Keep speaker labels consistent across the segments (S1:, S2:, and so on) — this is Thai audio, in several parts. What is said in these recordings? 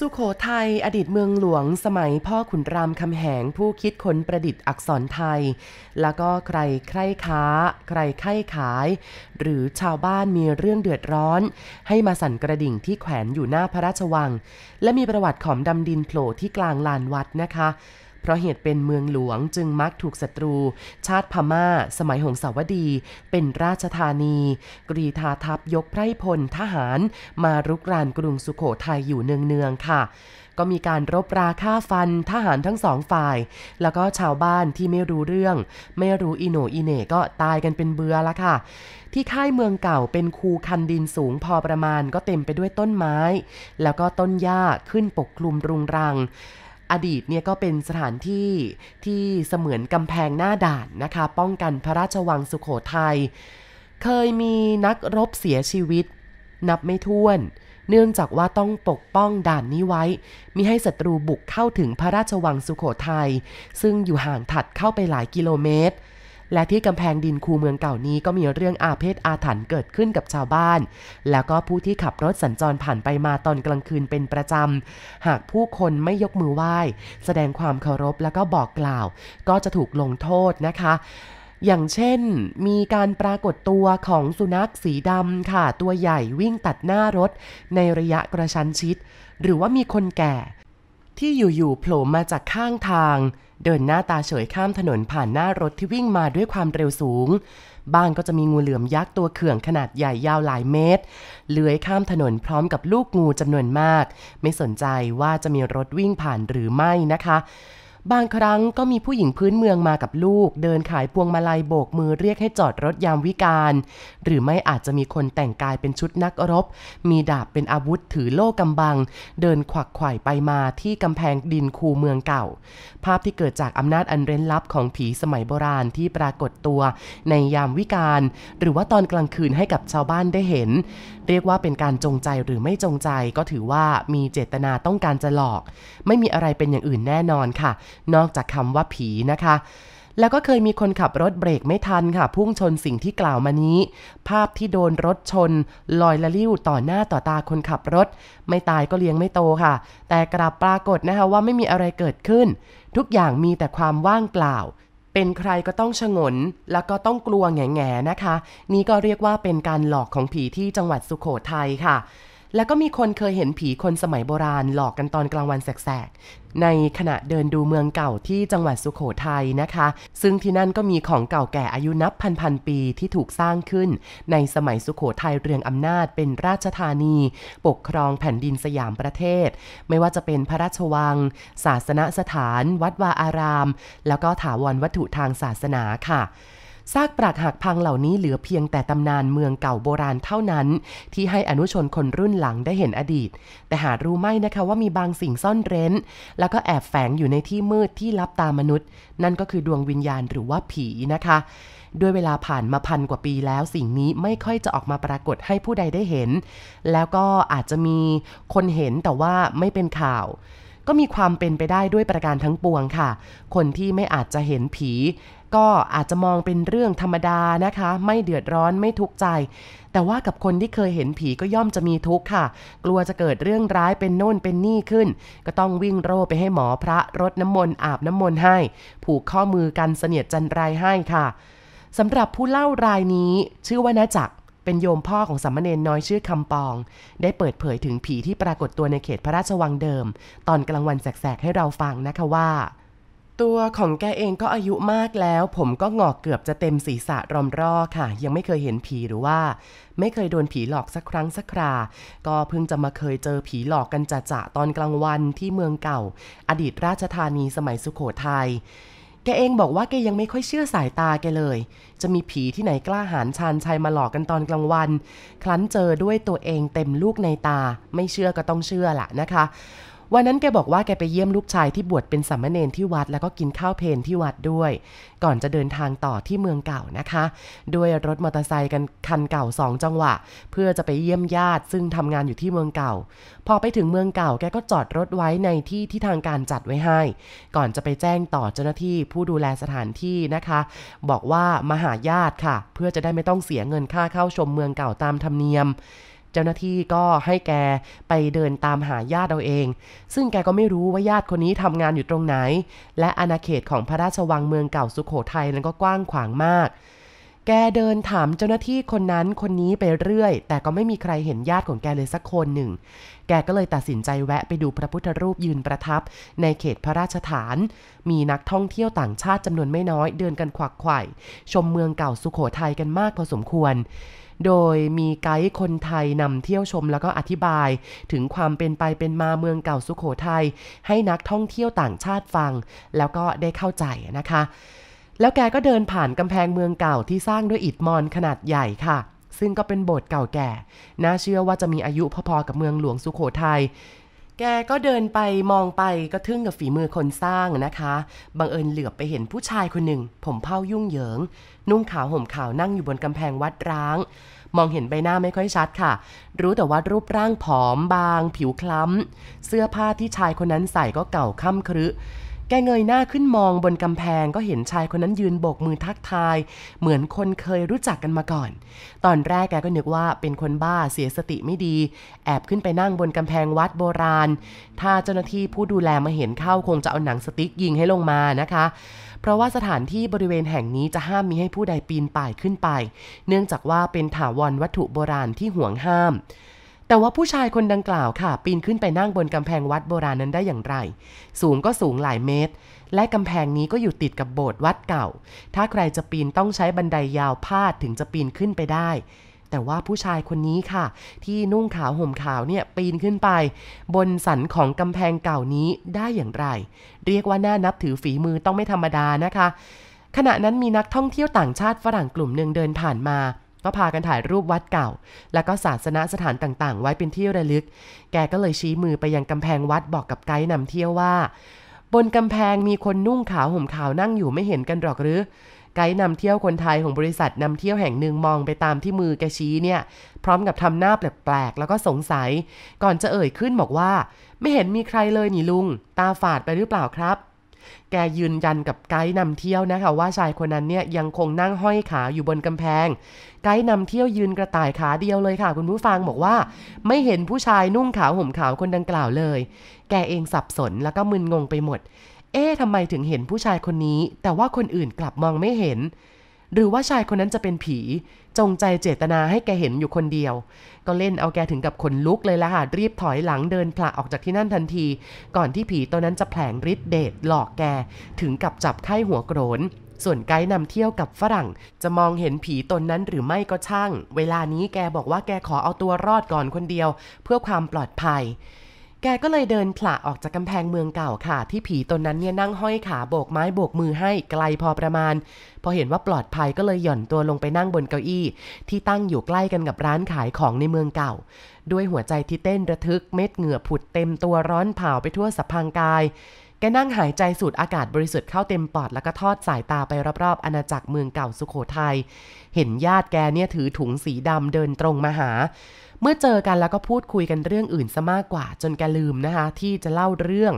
S1: สุขโขทัยอดีตเมืองหลวงสมัยพ่อขุนรามคำแหงผู้คิดค้นประดิษฐ์อักษรไทย แล้วก็ใครใคร่ค้า ใครไข้ขาย หรือชาวบ้านมีเรื่องเดือดร้อน ให้มาสั่นกระดิ่งที่แขวนอยู่หน้าพระราชวัง และมีประวัติของดำดินโผล่ที่กลางลานวัดนะคะ เพราะเหตุเป็นเมืองหลวงจึงมักถูกศัตรู ชาติพม่า สมัยหงสาวดี เป็นราชธานี กรีธาทัพยกไพร่พลทหาร มารุกรานกรุงสุขโขทัยอยู่เนืองๆค่ะก็มีการรบราฆ่าฟันทหารทั้งสองฝ่าย แล้วก็ชาวบ้านที่ไม่รู้เรื่อง ไม่รู้อีโหนอีเหน่ก็ตายกันเป็นเบือละค่ะ ที่ค่ายเมืองเก่าเป็นคูคันดินสูงพอประมาณก็เต็มไปด้วยต้นไม้ แล้วก็ต้นหญ้าขึ้นปกคลุมรุงรัง อดีตเนี่ยก็เป็นสถานที่ที่เสมือนกำแพงหน้าด่านนะคะ ป้องกันพระราชวังสุขโขทัย เคยมีนักรบเสียชีวิต นับไม่ถ้วน เนื่องจากว่าต้องปกป้องด่านนี้ไว้ มิให้ศัตรูบุกเข้าถึงพระราชวังสุขโขทัย ซึ่งอยู่ห่างถัดเข้าไปหลายกิโลเมตร และที่กำแพงดินคูเมืองเก่านี้ก็มีเรื่องอาเพศอาถรรพ์เกิดขึ้นกับชาวบ้าน แล้วก็ผู้ที่ขับรถสัญจรผ่านไปมาตอนกลางคืนเป็นประจำ หากผู้คนไม่ยกมือไหว้ แสดงความเคารพแล้วก็บอกกล่าว ก็จะถูกลงโทษนะคะอย่างเช่น มีการปรากฏตัวของสุนัขสีดำค่ะ ตัวใหญ่วิ่งตัดหน้ารถในระยะกระชั้นชิด หรือว่ามีคนแก่ ที่อยู่ๆโผล่มาจากข้างทาง เดินหน้าตาเฉยข้ามถนนผ่านหน้ารถที่วิ่งมาด้วยความเร็วสูง บ้างก็จะมีงูเหลือมยักษ์ตัวเขื่องขนาดใหญ่ยาวหลายเมตร เลื้อยข้ามถนนพร้อมกับลูกงูจำนวนมาก ไม่สนใจว่าจะมีรถวิ่งผ่านหรือไม่นะคะ บางครั้งก็มีผู้หญิงพื้นเมืองมากับลูก เดินขายพวงมาลัยโบกมือเรียกให้จอดรถยามวิการ หรือไม่อาจจะมีคนแต่งกายเป็นชุดนักรบ มีดาบเป็นอาวุธถือโล่กำบัง เดินขวักไขว่ไปมาที่กำแพงดินคูเมืองเก่า ภาพที่เกิดจากอำนาจอันเร้นลับของผีสมัยโบราณที่ปรากฏตัว ในยามวิการ หรือว่าตอนกลางคืนให้กับชาวบ้านได้เห็น เรียกว่าเป็นการจงใจหรือไม่จงใจก็ถือว่ามีเจตนาต้องการจะหลอก ไม่มีอะไรเป็นอย่างอื่นแน่นอนค่ะนอกจากคำว่าผีนะคะแล้วก็เคยมีคนขับรถเบรกไม่ทันค่ะ พุ่งชนสิ่งที่กล่าวมานี้ ภาพที่โดนรถชน ลอยละลิ้วต่อหน้าต่อตาคนขับรถ ไม่ตายก็เลี้ยงไม่โตค่ะ แต่กลับปรากฏนะคะว่าไม่มีอะไรเกิดขึ้น ทุกอย่างมีแต่ความว่างเปล่า เป็นใครก็ต้องชงน แล้วก็ต้องกลัวแง่ๆนะคะ นี่ก็เรียกว่าเป็นการหลอกของผีที่จังหวัดสุโขทัยค่ะ แล้วก็มีคนเคยเห็นผีคนสมัยโบราณหลอกกันตอนกลางวันแสกๆ ในขณะเดินดูเมืองเก่าที่จังหวัดสุโขทัยนะคะ ซึ่งที่นั่นก็มีของเก่าแก่อายุนับพันพันๆปีที่ถูกสร้างขึ้น ในสมัยสุโขทัยเรืองอำนาจเป็นราชธานี ปกครองแผ่นดินสยามประเทศ ไม่ว่าจะเป็นพระราชวัง ศาสนสถาน วัดวาอาราม แล้วก็ถาวรวัตถุทางศาสนาค่ะ ซากปรักหักพังเหล่านี้เหลือเพียงแต่ตำนานเมืองเก่าโบราณเท่านั้น ที่ให้อนุชนคนรุ่นหลังได้เห็นอดีต แต่หารู้ไหมนะคะว่ามีบางสิ่งซ่อนเร้น แล้วก็แอบแฝงอยู่ในที่มืดที่ลับตามนุษย์ นั่นก็คือดวงวิญญาณหรือว่าผีนะคะ ด้วยเวลาผ่านมาพันกว่าปีแล้วสิ่งนี้ไม่ค่อยจะออกมาปรากฏให้ผู้ใดได้เห็น แล้วก็อาจจะมีคนเห็นแต่ว่าไม่เป็นข่าว ก็มีความเป็นไปได้ด้วยประการทั้งปวงค่ะ คนที่ไม่อาจจะเห็นผี ก็อาจจะมองเป็นเรื่องธรรมดานะคะ ไม่เดือดร้อนไม่ทุกข์ใจ แต่ว่ากับคนที่เคยเห็นผีก็ย่อมจะมีทุกข์ค่ะ กลัวจะเกิดเรื่องร้ายเป็นโน่นเป็นนี่ขึ้น ก็ต้องวิ่งโร่ไปให้หมอพระรดน้ำมนต์อาบน้ำมนต์ให้ ผูกข้อมือกันเสนียดจันไรให้ค่ะสำหรับผู้เล่ารายนี้ชื่อว่านาจักร เป็นโยมพ่อของสามเณรน้อยชื่อคำปอง ได้เปิดเผยถึงผีที่ปรากฏตัวในเขตพระราชวังเดิม ตอนกลางวันแสกๆให้เราฟังนะคะว่าตัวของแกเองก็อายุมากแล้ว ผมก็หงอกเกือบจะเต็มศีรษะรอมรอค่ะ ยังไม่เคยเห็นผีหรือว่า ไม่เคยโดนผีหลอกสักครั้งสักครา ก็เพิ่งจะมาเคยเจอผีหลอกกันจะจะตอนกลางวันที่เมืองเก่า อดีตราชธานีสมัยสุขโขทัย แกเองบอกว่าแกยังไม่ค่อยเชื่อสายตาแกเลย จะมีผีที่ไหนกล้าหาญชานชัยมาหลอกกันตอนกลางวันครั้นเจอด้วยตัวเองเต็มลูกในตา ไม่เชื่อก็ต้องเชื่อละนะคะ วันนั้นแกบอกว่าแกไปเยี่ยมลูกชายที่บวชเป็นสามมเณรที่วัด แล้วก็กินข้าวเพนที่วัดด้วย ก่อนจะเดินทางต่อที่เมืองเก่านะคะ ด้วยรถมอเตอร์ไซค์กันคันเก่าสองจังหวะ เพื่อจะไปเยี่ยมญาติ ซึ่งทำงานอยู่ที่เมืองเก่า พอไปถึงเมืองเก่าแกก็จอดรถไว้ในที่ที่ทางการจัดไว้ให้ ก่อนจะไปแจ้งต่อเจ้าหน้าที่ผู้ดูแลสถานที่นะคะ บอกว่ามาหาญาติค่ะ เพื่อจะได้ไม่ต้องเสียเงินค่าเข้าชมเมืองเก่าตามธรรมเนียม เจ้าหน้าที่ก็ให้แกไปเดินตามหาญาติเอาเอง ซึ่งแกก็ไม่รู้ว่าญาติคนนี้ทำงานอยู่ตรงไหน และอาณาเขตของพระราชวังเมืองเก่าสุขโขทัยนั้นก็กว้างขวางมาก แกเดินถามเจ้าหน้าที่คนนั้นคนนี้ไปเรื่อย แต่ก็ไม่มีใครเห็นญาติของแกเลยสักคนหนึ่ง แกก็เลยตัดสินใจแวะไปดูพระพุทธรูปยืนประทับ ในเขตพระราชฐาน มีนักท่องเที่ยวต่างชาติจำนวนไม่น้อยเดินกันขวักไขว่ชมเมืองเก่าสุขโขทัยกันมากพอสมควร โดยมีไกด์คนไทยนำเที่ยวชมแล้วก็อธิบาย ถึงความเป็นไปเป็นมาเมืองเก่าสุขโขทัยให้นักท่องเที่ยวต่างชาติฟัง แล้วก็ได้เข้าใจนะคะ แล้วแกก็เดินผ่านกำแพงเมืองเก่าที่สร้างด้วยอิฐมอนขนาดใหญ่ค่ะ ซึ่งก็เป็นโบสถ์เก่าแก่ น่าเชื่อว่าจะมีอายุพอๆกับเมืองหลวงสุขโขทัย แกก็เดินไปมองไปก็ทึ่งกับฝีมือคนสร้างนะคะ บังเอิญเหลือบไปเห็นผู้ชายคนหนึ่ง ผมเผ้ายุ่งเหยิง นุ่งขาวห่มขาวนั่งอยู่บนกำแพงวัดร้าง มองเห็นใบหน้าไม่ค่อยชัดค่ะ รู้แต่ว่ารูปร่างผอมบาง ผิวคล้ำ เสื้อผ้าที่ชายคนนั้นใส่ก็เก่าค่ำครึ แกเงยหน้าขึ้นมองบนกำแพงก็เห็นชายคนนั้นยืนโบกมือทักทาย เหมือนคนเคยรู้จักกันมาก่อน ตอนแรกแกก็นึกว่าเป็นคนบ้าเสียสติไม่ดี แอบขึ้นไปนั่งบนกำแพงวัดโบราณ ถ้าเจ้าหน้าที่ผู้ดูแลมาเห็นเข้าคงจะเอาหนังสติ๊กยิงให้ลงมานะคะ เพราะว่าสถานที่บริเวณแห่งนี้จะห้ามมีให้ผู้ใดปีนป่ายขึ้นไป เนื่องจากว่าเป็นถาวรวัตถุโบราณที่ห่วงห้าม แต่ว่าผู้ชายคนดังกล่าวค่ะ ปีนขึ้นไปนั่งบนกำแพงวัดโบราณนั้นได้อย่างไร สูงก็สูงหลายเมตร และกำแพงนี้ก็อยู่ติดกับโบสถ์วัดเก่า ถ้าใครจะปีนต้องใช้บันไดยาวพาดถึงจะปีนขึ้นไปได้ แต่ว่าผู้ชายคนนี้ค่ะ ที่นุ่งขาวห่มขาวเนี่ยปีนขึ้นไป บนสันของกำแพงเก่านี้ได้อย่างไร เรียกว่าน่านับถือฝีมือต้องไม่ธรรมดานะคะ ขณะนั้นมีนักท่องเที่ยวต่างชาติฝรั่งกลุ่มหนึ่งเดินผ่านมา ก็พากันถ่ายรูปวัดเก่า แล้วก็ศาสนสถานต่างๆ ไว้เป็นที่ระลึก แกก็เลยชี้มือไปยังกำแพงวัดบอกกับไกด์นำเที่ยวว่า บนกำแพงมีคนนุ่งขาวห่มขาวนั่งอยู่ไม่เห็นกันหรอกหรือไกด์นำเที่ยวคนไทยของบริษัทนำเที่ยวแห่งหนึ่งมองไปตามที่มือแกชี้เนี่ย พร้อมกับทำหน้าแปลกๆแล้วก็สงสัย ก่อนจะเอ่ยขึ้นบอกว่า ไม่เห็นมีใครเลยนี่ลุง ตาฝาดไปหรือเปล่าครับ แกยืนยันกับไกด์นำเที่ยวนะคะว่าชายคนนั้นเนี่ยยังคงนั่งห้อยขาอยู่บนกำแพง ไกด์นำเที่ยวยืนกระต่ายขาเดียวเลยค่ะ คุณผู้ฟังบอกว่า ไม่เห็นผู้ชายนุ่งขาวห่มขาวคนดังกล่าวเลย แกเองสับสนแล้วก็มึนงงไปหมด เอ๊ะทำไมถึงเห็นผู้ชายคนนี้ แต่ว่าคนอื่นกลับมองไม่เห็น หรือว่าชายคนนั้นจะเป็นผี จงใจเจตนาให้แกเห็นอยู่คนเดียว ก็เล่นเอาแกถึงกับขนลุกเลยละค่ะรีบถอยหลังเดินผละออกจากที่นั่นทันที ก่อนที่ผีตัวนั้นจะแผลงฤทธิ์เดชหลอกแกถึงกับจับไข้หัวโกรนส่วนไกด์นำเที่ยวกับฝรั่ง จะมองเห็นผีตนนั้นหรือไม่ก็ช่าง เวลานี้แกบอกว่าแกขอเอาตัวรอดก่อนคนเดียว เพื่อความปลอดภัย แกก็เลยเดินผละออกจากกำแพงเมืองเก่าค่ะ ที่ผีตนนั้นเนี่ยนั่งห้อยขาโบกไม้โบกมือให้ไกลพอประมาณ พอเห็นว่าปลอดภัยก็เลยหย่อนตัวลงไปนั่งบนเก้าอี้ ที่ตั้งอยู่ใกล้กันกับร้านขายของในเมืองเก่า ด้วยหัวใจที่เต้นระทึกเม็ดเหงื่อผุดเต็มตัวร้อนเผาไปทั่วสัพพังกาย แกนั่งหายใจสูดอากาศบริสุทธิ์เข้าเต็มปอดแล้วก็ทอดสายตาไปรอบๆอาณาจักรเมืองเก่าสุโขทัย เห็นญาติแกเนี่ยถือถุงสีดำเดินตรงมาหา เมื่อเจอกันแล้วก็พูดคุยกันเรื่องอื่นซะมากกว่า จนแกลืมนะคะ ที่จะเล่าเรื่อง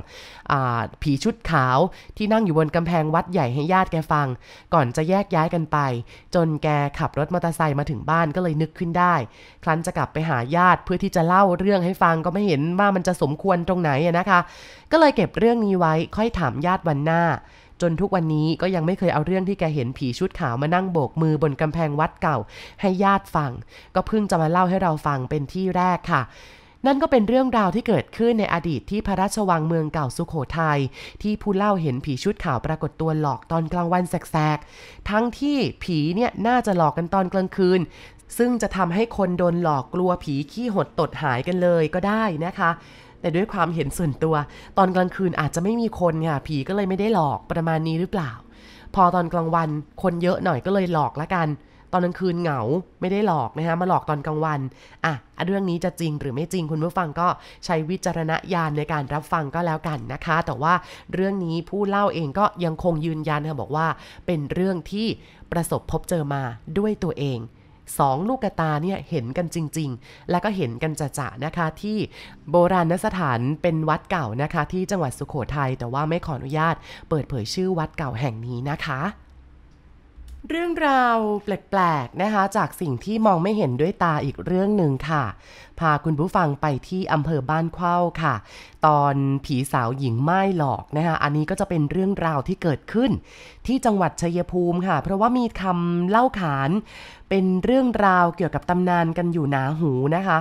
S1: อผีชุดขาวที่นั่งอยู่บนกำแพงวัดใหญ่ให้ญาติแกฟัง ก่อนจะแยกย้ายกันไป จนแกขับรถมอเตอร์ไซค์มาถึงบ้านก็เลยนึกขึ้นได้ ครั้นจะกลับไปหาญาติเพื่อที่จะเล่าเรื่องให้ฟังก็ไม่เห็นว่ามันจะสมควรตรงไหนนะคะ ก็เลยเก็บเรื่องนี้ไว้ค่อยถามญาติวันหน้า จนทุกวันนี้ก็ยังไม่เคยเอาเรื่องที่แกเห็นผีชุดขาวมานั่งโบกมือบนกำแพงวัดเก่า ให้ญาติฟัง ก็เพิ่งจะมาเล่าให้เราฟังเป็นที่แรกค่ะนั่นก็เป็นเรื่องราวที่เกิดขึ้นในอดีตที่พระราชวังเมืองเก่าสุโขทยัยที่ผู้เล่าเห็นผีชุดขาวปรากฏตัวหลอกตอนกลางวันแสกๆ ทั้งที่ผีเนี่ยน่าจะหลอกกันตอนกลางคืน ซึ่งจะทำให้คนโดนหลอกกลัวผีขี้หดตดหายกันเลยก็ได้นะคะ แต่ด้วยความเห็นส่วนตัว ตอนกลางคืนอาจจะไม่มีคนค่ะผีก็เลยไม่ได้หลอกประมาณนี้หรือเปล่า พอตอนกลางวันคนเยอะหน่อยก็เลยหลอกละกัน ตอนกลางคืนเหงาไม่ได้หลอกนะคะมาหลอกตอนกลางวันอะเรื่องนี้จะจริงหรือไม่จริงคุณผู้ฟังก็ใช้วิจารณญาณในการรับฟังก็แล้วกันนะคะ แต่ว่าเรื่องนี้ผู้เล่าเองก็ยังคงยืนยันค่ะบอกว่า เป็นเรื่องที่ประสบพบเจอมาด้วยตัวเอง สองลูกกระตาเนี่ยเห็นกันจริง ๆ แล้วก็เห็นกันจะๆนะคะที่โบราณสถานเป็นวัดเก่านะคะ ที่จังหวัดสุโขทัยแต่ว่าไม่ขออนุญาต เปิดเผยชื่อวัดเก่าแห่งนี้นะคะเรื่องราวแปลกๆนะคะ จากสิ่งที่มองไม่เห็นด้วยตาอีกเรื่องหนึ่งค่ะ พาคุณผู้ฟังไปที่อำเภอบ้านเข้าค่ะ ตอนผีสาวหญิงไม้หลอกนะคะอันนี้ก็จะเป็นเรื่องราวที่เกิดขึ้น ที่จังหวัดชัยภูมิค่ะ เพราะว่ามีคำเล่าขาน เป็นเรื่องราวเกี่ยวกับตำนานกันอยู่หนาหูนะคะ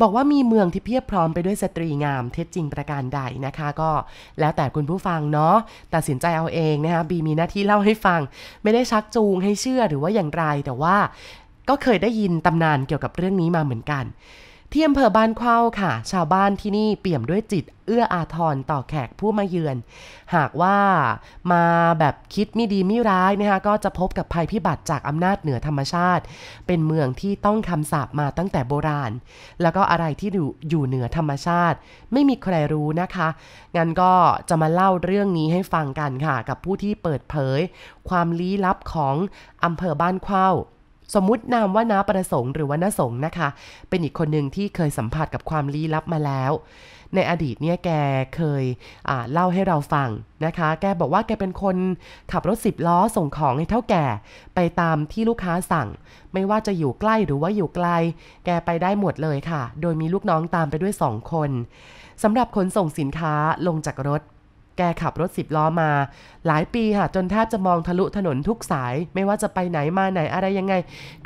S1: บอกว่ามีเมืองที่เพียบพร้อมไปด้วยสตรีงามเท็จจริงประการใดนะคะ ก็แล้วแต่คุณผู้ฟังเนาะตัดสินใจเอาเองนะคะบีมีหน้าที่เล่าให้ฟัง ไม่ได้ชักจูงให้เชื่อหรือว่าอย่างไรแต่ว่าก็เคยได้ยินตำนานเกี่ยวกับเรื่องนี้มาเหมือนกัน ที่อำเภอบ้านเข้าค่ะ ชาวบ้านที่นี่เปี่ยมด้วยจิตเอื้ออาทรต่อแขกผู้มาเยือน หากว่ามาแบบคิดไม่ดีไม่ร้ายนะคะก็จะพบกับภัยพิบัติจากอำนาจเหนือธรรมชาติ เป็นเมืองที่ต้องคำสาปมาตั้งแต่โบราณ แล้วก็อะไรที่อยู่เหนือธรรมชาติ ไม่มีใครรู้นะคะงั้นก็จะมาเล่าเรื่องนี้ให้ฟังกันค่ะ กับผู้ที่เปิดเผย ความลี้ลับของอำเภอบ้านเข้า สมมุตินามว่าน้าประสงค์หรือว่าน้าสงนะคะ เป็นอีกคนหนึ่งที่เคยสัมผัสกับความลี้ลับมาแล้ว ในอดีตเนี่ยแกเคยเล่าให้เราฟังนะคะ แกบอกว่าแกเป็นคนขับรถสิบล้อส่งของให้เท่าแก่ ไปตามที่ลูกค้าสั่ง ไม่ว่าจะอยู่ใกล้หรือว่าอยู่ไกล แกไปได้หมดเลยค่ะ โดยมีลูกน้องตามไปด้วยสองคนสำหรับขนส่งสินค้าลงจากรถ แกขับรถสิบล้อมา หลายปีค่ะ จนแทบจะมองทะลุถนนทุกสาย ไม่ว่าจะไปไหนมาไหนอะไรยังไง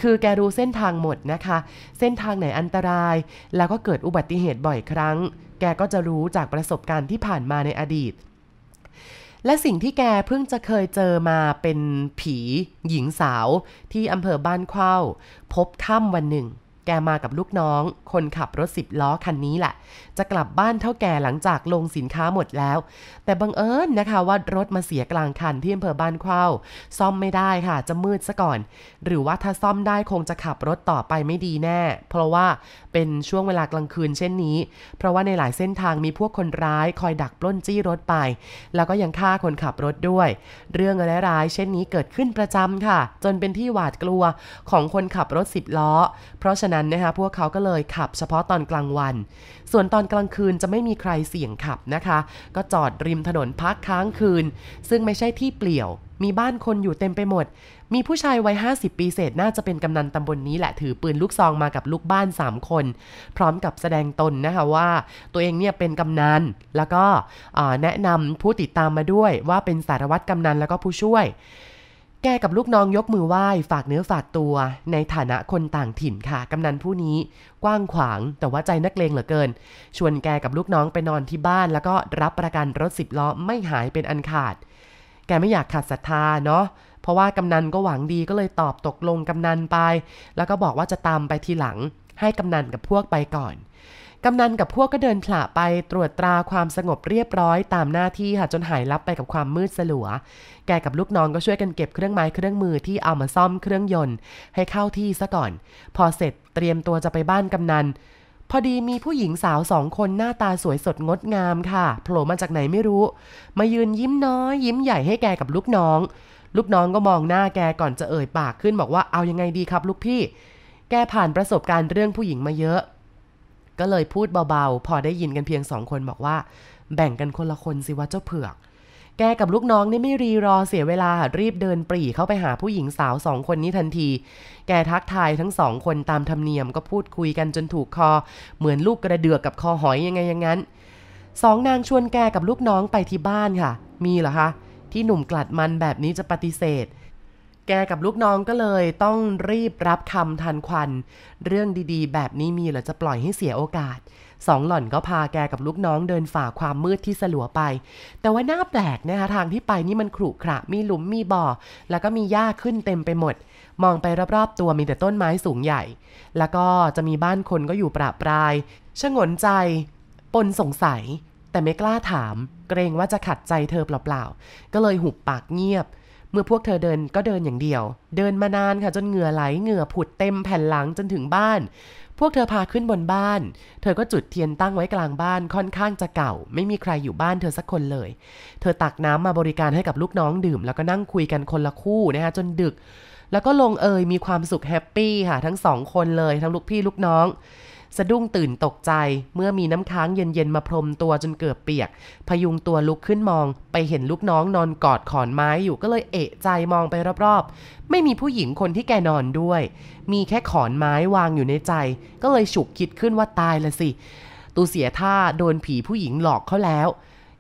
S1: คือแกรู้เส้นทางหมดนะคะ เส้นทางไหนอันตราย แล้วก็เกิดอุบัติเหตุบ่อยครั้ง แกก็จะรู้จากประสบการณ์ที่ผ่านมาในอดีต และสิ่งที่แกเพิ่งจะเคยเจอมาเป็นผี หญิงสาว ที่อำเภอบ้านเข้า พบค่ำวันหนึ่ง แกมากับลูกน้อง คนขับรถสิบล้อคันนี้แหละ จะกลับบ้านเท่าแก่หลังจากลงสินค้าหมดแล้ว แต่บังเอิญนะคะว่ารถมาเสียกลางคันที่อำเภอบ้านเข้า ซ่อมไม่ได้ค่ะจะมืดซะก่อน หรือว่าถ้าซ่อมได้คงจะขับรถต่อไปไม่ดีแน่ เพราะว่าเป็นช่วงเวลากลางคืนเช่นนี้ เพราะว่าในหลายเส้นทางมีพวกคนร้ายคอยดักปล้นจี้รถไป แล้วก็ยังฆ่าคนขับรถด้วย เรื่องร้ายๆเช่นนี้เกิดขึ้นประจำค่ะ จนเป็นที่หวาดกลัวของคนขับรถสิบล้อ เพราะฉะนั้นนั้นนะคะพวกเขาก็เลยขับเฉพาะตอนกลางวัน ส่วนตอนกลางคืนจะไม่มีใครเสี่ยงขับนะคะ ก็จอดริมถนนพักค้างคืน ซึ่งไม่ใช่ที่เปลี่ยว มีบ้านคนอยู่เต็มไปหมด มีผู้ชายวัย 50 ปีเศษน่าจะเป็นกำนันตำบลนนี้แหละถือปืนลูกซองมากับลูกบ้าน 3 คน พร้อมกับแสดงตนนะคะว่า ตัวเองเนี่ยเป็นกำนันแล้วก็แนะนำผู้ติดตามมาด้วยว่าเป็นสารวัตรกำนันแล้วก็ผู้ช่วย แกกับลูกน้องยกมือไหว้ฝากเนื้อฝากตัว ในฐานะคนต่างถิ่นค่ะ กำนันผู้นี้กว้างขวางแต่ว่าใจนักเลงเหลือเกิน ชวนแกกับลูกน้องไปนอนที่บ้าน แล้วก็รับประกันรถสิบล้อไม่หายเป็นอันขาด แกไม่อยากขาดศรัทธาเนาะเพราะว่ากำนันก็หวังดีก็เลยตอบตกลงกำนันไป แล้วก็บอกว่าจะตามไปทีหลัง ให้กำนันกับพวกไปก่อน กำนันกับพวกก็เดินผละไปตรวจตราความสงบเรียบร้อยตามหน้าที่ค่ะจนหายลับไปกับความมืดสลัว แกกับลูกน้องก็ช่วยกันเก็บเครื่องไม้เครื่องมือที่เอามาซ่อมเครื่องยนต์ ให้เข้าที่ซะก่อน พอเสร็จเตรียมตัวจะไปบ้านกำนัน พอดีมีผู้หญิงสาวสองคนหน้าตาสวยสดงดงามค่ะโผล่มาจากไหนไม่รู้ มายืนยิ้มน้อย ยิ้มใหญ่ให้แกกับลูกน้อง ลูกน้องก็มองหน้าแกก่อนจะเอ่ยปากขึ้นบอกว่าเอายังไงดีครับ ลูกพี่ แกผ่านประสบการณ์เรื่องผู้หญิงมาเยอะ ก็เลยพูดเบาๆ พอได้ยินกันเพียงสองคนบอกว่า แบ่งกันคนละคนสิว่าเจ้าเผือก แกกับลูกน้องนี่ไม่รีรอเสียเวลารีบเดินปรีเข้าไปหาผู้หญิงสาวสองคนนี้ทันที แกทักทายทั้งสองคนตามธรรมเนียมก็พูดคุยกันจนถูกคอ เหมือนลูกกระเดือกกับคอหอยยังไงอย่างนั้นสองนางชวนแกกับลูกน้องไปที่บ้านค่ะ มีเหรอคะที่หนุ่มกลัดมันแบบนี้จะปฏิเสธ แกกับลูกน้องก็เลยต้องรีบรับคำทันควัน เรื่องดีๆ แบบนี้มีหรือจะปล่อยให้เสียโอกาส สองหล่อนก็พาแกกับลูกน้องเดินฝ่าความมืดที่สลัวไป แต่ว่าน่าแปลกนะคะทางที่ไปนี่มันขรุขระ มีหลุมมีบ่อ แล้วก็มีหญ้าขึ้นเต็มไปหมด มองไปรอบๆ ตัวมีแต่ต้นไม้สูงใหญ่ แล้วก็จะมีบ้านคนก็อยู่ประปรายชงนใจ ปนสงสัย แต่ไม่กล้าถาม เกรงว่าจะขัดใจเธอเปล่าๆ ก็เลยหุบปากเงียบ เมื่อพวกเธอเดินก็เดินอย่างเดียว เดินมานานค่ะจนเหงื่อไหลเหงื่อผุดเต็มแผ่นหลังจนถึงบ้าน พวกเธอพาขึ้นบนบ้าน เธอก็จุดเทียนตั้งไว้กลางบ้านค่อนข้างจะเก่า ไม่มีใครอยู่บ้านเธอสักคนเลย เธอตักน้ำมาบริการให้กับลูกน้องดื่ม แล้วก็นั่งคุยกันคนละคู่นะคะจนดึก แล้วก็ลงเอยมีความสุขแฮปปี้ค่ะทั้งสองคนเลยทั้งลูกพี่ลูกน้อง สะดุ้งตื่นตกใจเมื่อมีน้ำค้างเย็นๆมาพรมตัวจนเกือบเปียก พยุงตัวลุกขึ้นมอง ไปเห็นลูกน้องนอนกอดขอนไม้อยู่ก็เลยเอะใจมองไปรอบๆ ไม่มีผู้หญิงคนที่แกนอนด้วย มีแค่ขอนไม้วางอยู่ในใจ ก็เลยฉุกคิดขึ้นว่าตายละสิ ตูเสียท่าโดนผีผู้หญิงหลอกเขาแล้ว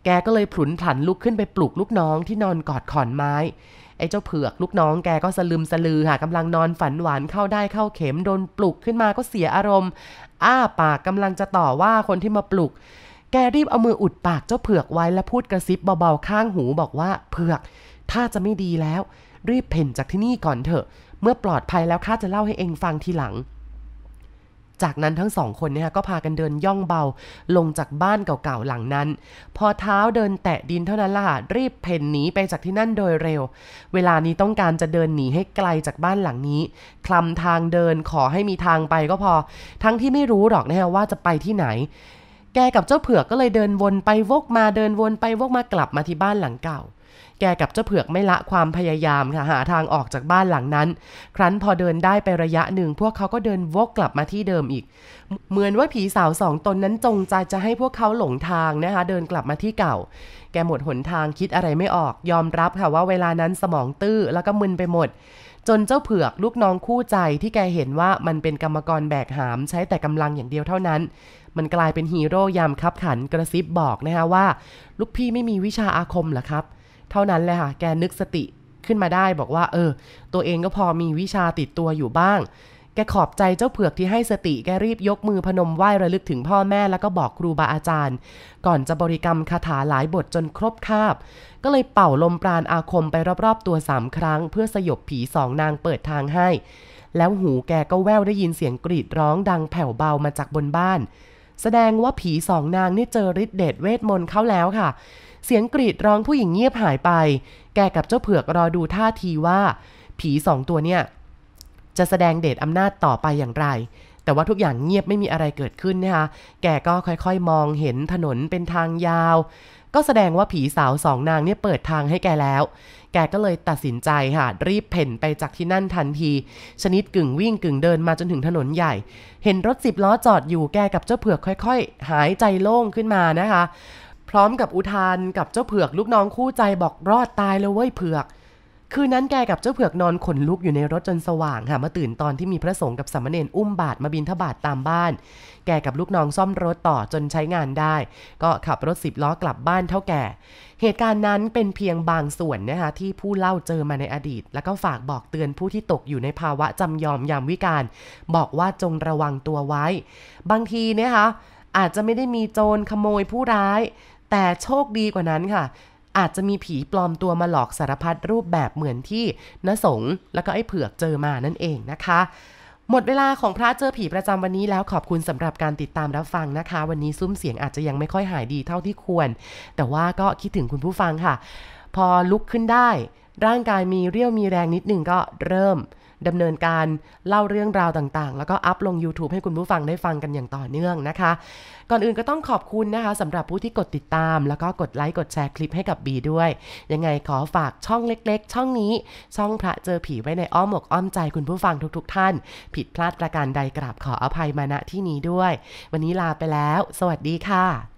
S1: แกก็เลยผลุนผันลุกขึ้นไปปลุกลูกน้องที่นอนกอดขอนไม้ ไอ้เจ้าเผือกลูกน้องแกก็สลืมสลือค่ะกำลังนอนฝันหวานเข้าได้เข้าเข็มโดนปลุกขึ้นมาก็เสียอารมณ์ อ้าปากกำลังจะต่อว่าคนที่มาปลุก แกรีบเอามืออุดปากเจ้าเผือกไว้และพูดกระซิบเบาๆข้างหูบอกว่าเผือกถ้าจะไม่ดีแล้ว รีบเพ่นจากที่นี่ก่อนเถอะ เมื่อปลอดภัยแล้วข้าจะเล่าให้เองฟังทีหลัง จากนั้นทั้งสองคนเนี่ยก็พากันเดินย่องเบา ลงจากบ้านเก่าๆหลังนั้น พอเท้าเดินแตะดินเท่านั้นล่ะรีบเพ่นหนีไปจากที่นั่นโดยเร็ว เวลานี้ต้องการจะเดินหนีให้ไกลจากบ้านหลังนี้คลำทางเดินขอให้มีทางไปก็พอ ทั้งที่ไม่รู้หรอกนะฮะว่าจะไปที่ไหน แกกับเจ้าเผือกก็เลยเดินวนไปวกมาเดินวนไปวกมากลับมาที่บ้านหลังเก่า แกกับเจ้าเผือกไม่ละความพยายามค่ะหาทางออกจากบ้านหลังนั้น ครั้นพอเดินได้ไประยะหนึ่ง พวกเขาก็เดินวกกลับมาที่เดิมอีก เหมือนว่าผีสาวสองตนนั้นจงใจจะให้พวกเขาหลงทางนะคะ เดินกลับมาที่เก่า แกหมดหนทางคิดอะไรไม่ออก ยอมรับค่ะว่าเวลานั้นสมองตื้อแล้วก็มึนไปหมดจนเจ้าเผือกลูกน้องคู่ใจที่แกเห็นว่ามันเป็นกรรมกรแบกหามใช้แต่กำลังอย่างเดียวเท่านั้น มันกลายเป็นฮีโร่ยามคับขันกระซิบบอกนะคะว่า ลูกพี่ไม่มีวิชาอาคมเหรอครับ เท่านั้นเลยค่ะ แกนึกสติขึ้นมาได้บอกว่า เออ ตัวเองก็พอมีวิชาติดตัวอยู่บ้าง แกขอบใจเจ้าเผือกที่ให้สติ แกรีบยกมือพนมไหว้ระลึกถึงพ่อแม่แล้วก็บอกครูบาอาจารย์ ก่อนจะบริกรรมคาถาหลายบทจนครบคาบ ก็เลยเป่าลมปราณอาคมไปรอบๆตัวสามครั้ง เพื่อสยบผีสองนางเปิดทางให้ แล้วหูแกก็แววได้ยินเสียงกรีดร้องดังแผ่วเบามาจากบนบ้าน แสดงว่าผีสองนางนี่เจอฤทธิ์เดชเวทมนต์เข้าแล้วค่ะ เสียงกรีดร้องผู้หญิงเงียบหายไป แกกับเจ้าเผือกรอดูท่าทีว่า ผีสองตัวเนี่ย จะแสดงเดชอำนาจต่อไปอย่างไร แต่ว่าทุกอย่างเงียบไม่มีอะไรเกิดขึ้นนะคะ แกก็ค่อยๆ มองเห็นถนนเป็นทางยาว ก็แสดงว่าผีสาวสองนางเนี่ยเปิดทางให้แกแล้ว แกก็เลยตัดสินใจค่ะ รีบเพ่นไปจากที่นั่นทันที ชนิดกึ่งวิ่งกึ่งเดินมาจนถึงถนนใหญ่ เห็นรถสิบล้อจอดอยู่แกกับเจ้าเผือกค่อย ๆ หายใจโล่งขึ้นมานะคะ พร้อมกับอุทานกับเจ้าเผือกลูกน้องคู่ใจบอกรอดตายแล้วเว้ยเผือก คืนนั้นแกกับเจ้าเผือกนอนขนลุกอยู่ในรถจนสว่างค่ะมาตื่นตอนที่มีพระสงฆ์กับสามเณรอุ้มบาทมาบินทบาทตามบ้าน แกกับลูกน้องซ่อมรถต่อจนใช้งานได้ ก็ขับรถสิบล้อกลับบ้านเท่าแก่ เหตุการณ์นั้นเป็นเพียงบางส่วนนะคะที่ผู้เล่าเจอมาในอดีต แล้วก็ฝากบอกเตือนผู้ที่ตกอยู่ในภาวะจำยอมยามวิการ บอกว่าจงระวังตัวไว้ บางทีนะคะอาจจะไม่ได้มีโจรขโมยผู้ร้าย แต่โชคดีกว่านั้นค่ะ อาจจะมีผีปลอมตัวมาหลอกสารพัดรูปแบบเหมือนที่นสงแล้วก็ไอ้เผือกเจอมานั่นเองนะคะ หมดเวลาของพระเจอผีประจำวันนี้แล้วขอบคุณสำหรับการติดตามรับฟังนะคะ วันนี้ซุ้มเสียงอาจจะยังไม่ค่อยหายดีเท่าที่ควร แต่ว่าก็คิดถึงคุณผู้ฟังค่ะ พอลุกขึ้นได้ ร่างกายมีเรี่ยวมีแรงนิดนึงก็เริ่ม ดำเนินการเล่าเรื่องราวต่างๆ แล้วก็อัพลง YouTube ให้คุณผู้ฟังได้ฟังกันอย่างต่อเนื่องนะคะ ก่อนอื่นก็ต้องขอบคุณนะคะสำหรับผู้ที่กดติดตาม แล้วก็กดไลค์กดแชร์คลิปให้กับบีด้วย ยังไงขอฝากช่องเล็ก ๆ ช่องนี้ ช่องพระเจอผีไว้ในอ้อมอกอ้อมใจคุณผู้ฟังทุก ๆ ท่าน ผิดพลาดประการใดกราบขออภัยมาณที่นี้ด้วย วันนี้ลาไปแล้ว สวัสดีค่ะ